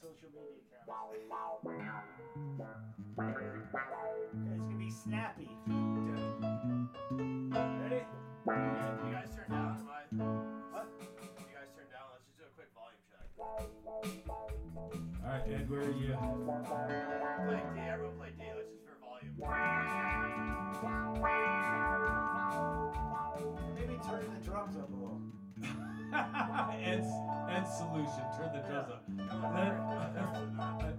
social media accounts. Okay, it's gonna be snappy. Ready? You guys turn down? Am I? What? You guys turn down? Let's just do a quick volume check. All right, Ed, where are you? Play D. Everyone play D. Let's just for volume. Maybe turn the drums up a little. Ed's, Ed's solution. Turn the drums up.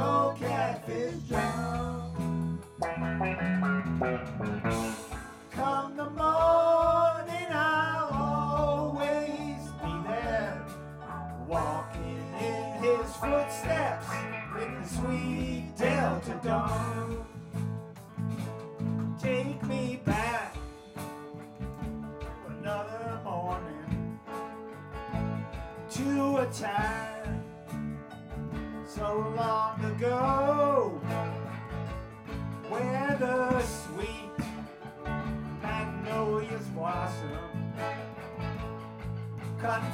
old Catfish John. Come the morning, I'll always be there, walking in his footsteps in the sweet Delta dawn. Take me back to another morning to a time so long ago. Where the sweet magnolias blossom, cotton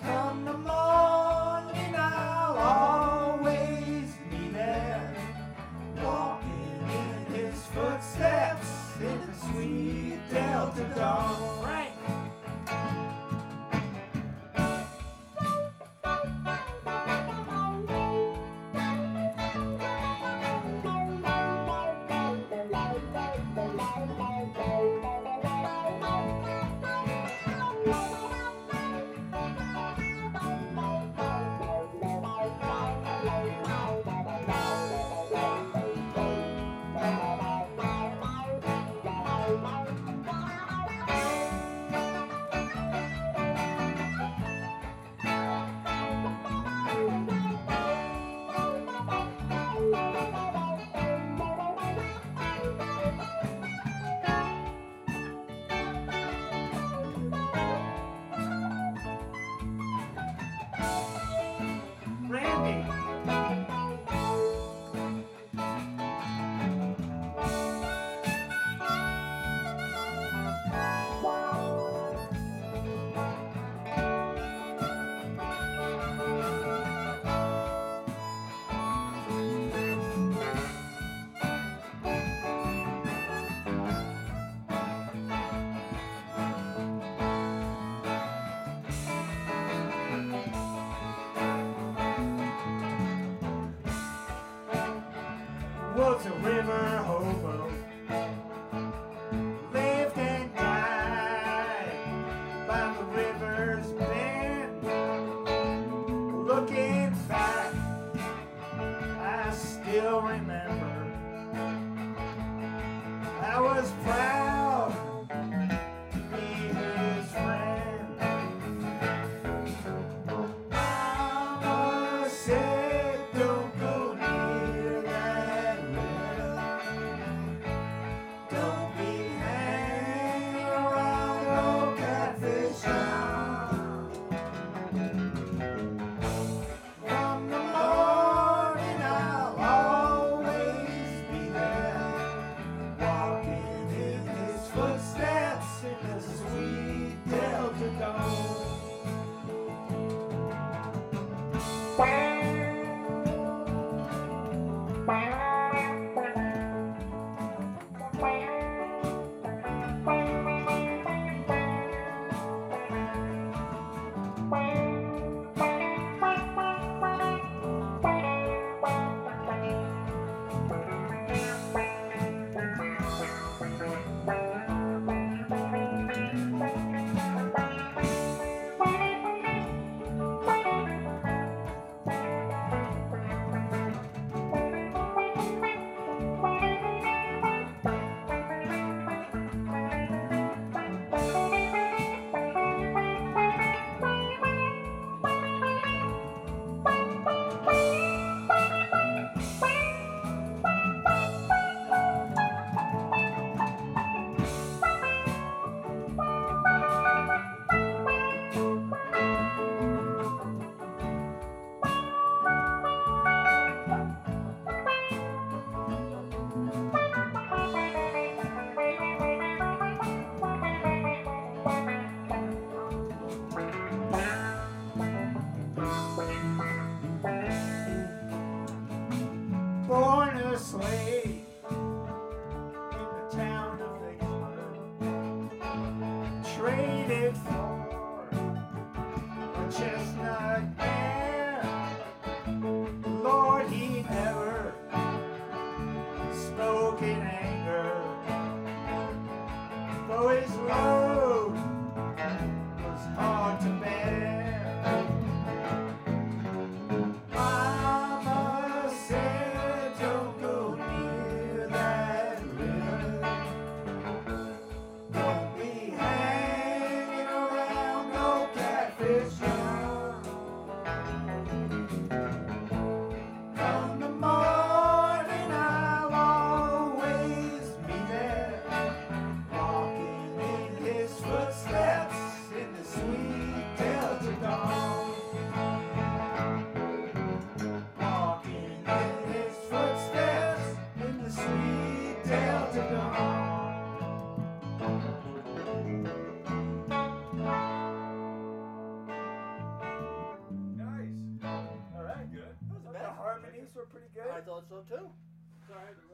Come the morning, I'll always be there, walking in his footsteps in the sweet Delta dawn. Back, I still remember. baby. Were pretty good. I thought so too. Sorry, the